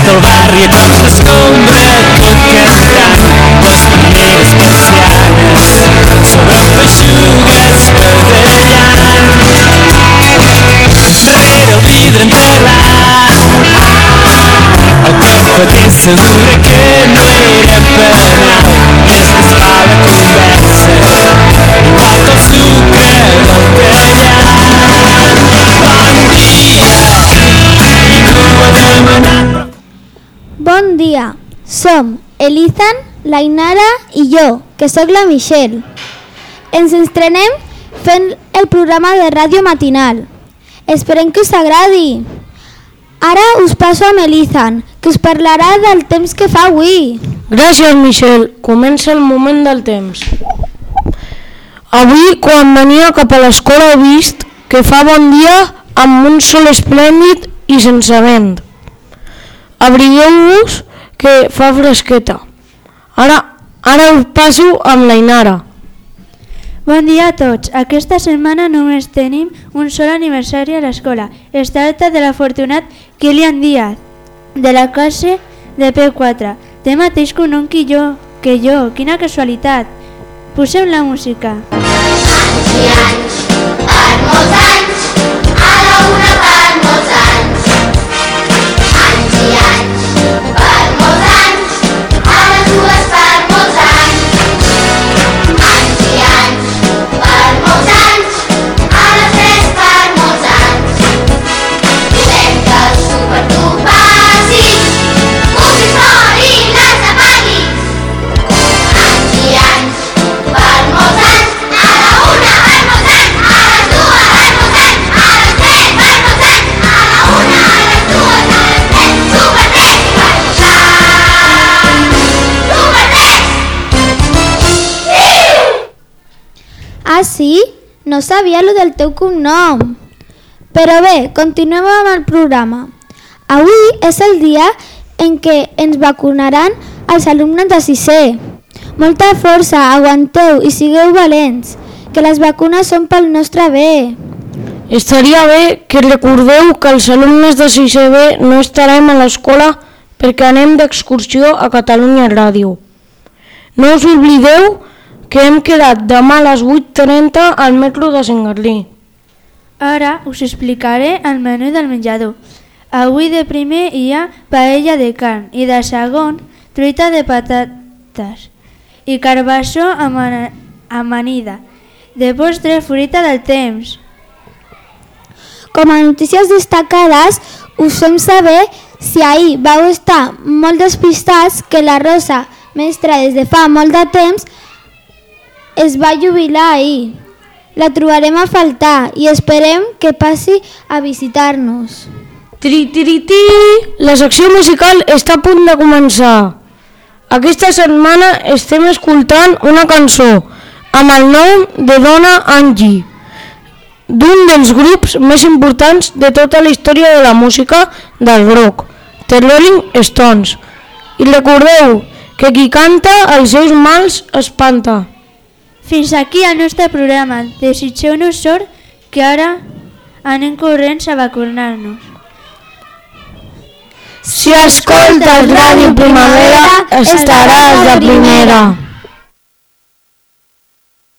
tot el barri a cops d'escombra tot cantant les maneres persianes sobre feixugues pedallant rere el vidre enterrat el cafeter assegura que no era penal som Elizan, la Inara i jo, que sóc la Michelle. Ens estrenem fent el programa de ràdio matinal. Esperem que us agradi. Ara us passo amb Elizan, que us parlarà del temps que fa avui. Gràcies, Michel. Comença el moment del temps. Avui, quan venia cap a l'escola, he vist que fa bon dia amb un sol esplèndid i sense vent. Abrigueu-vos que fa fresqueta. Ara, ara us passo amb la Inara. Bon dia a tots. Aquesta setmana només tenim un sol aniversari a l'escola. Es tracta de l'afortunat Kilian Díaz, de la classe de P4. Té mateix cognom que jo, que jo. Quina casualitat. Posem la música. Ah, sí? No sabia lo del teu cognom. Però bé, continuem amb el programa. Avui és el dia en què ens vacunaran els alumnes de sisè. Molta força, aguanteu i sigueu valents, que les vacunes són pel nostre bé. Estaria bé que recordeu que els alumnes de 6B no estarem a l'escola perquè anem d'excursió a Catalunya Ràdio. No us oblideu hem quedat demà a les 8.30 al metro de Sant Garlí. Ara us explicaré el menú del menjador. Avui de primer hi ha paella de carn i de segon truita de patates i carbassó amanida. De postre fruita del temps. Com a notícies destacades, us fem saber si ahir vau estar molt despistats que la Rosa, mestra des de fa molt de temps, es va jubilar ahir. La trobarem a faltar i esperem que passi a visitar-nos. Tri, tri, tri! La secció musical està a punt de començar. Aquesta setmana estem escoltant una cançó amb el nom de Dona Angie, d'un dels grups més importants de tota la història de la música del rock, The Rolling Stones. I recordeu que qui canta els seus mals espanta. Fins aquí el nostre programa. Desitgeu-nos sort que ara anem corrents a vacunar-nos. Si escoltes Ràdio Primavera estaràs de primera.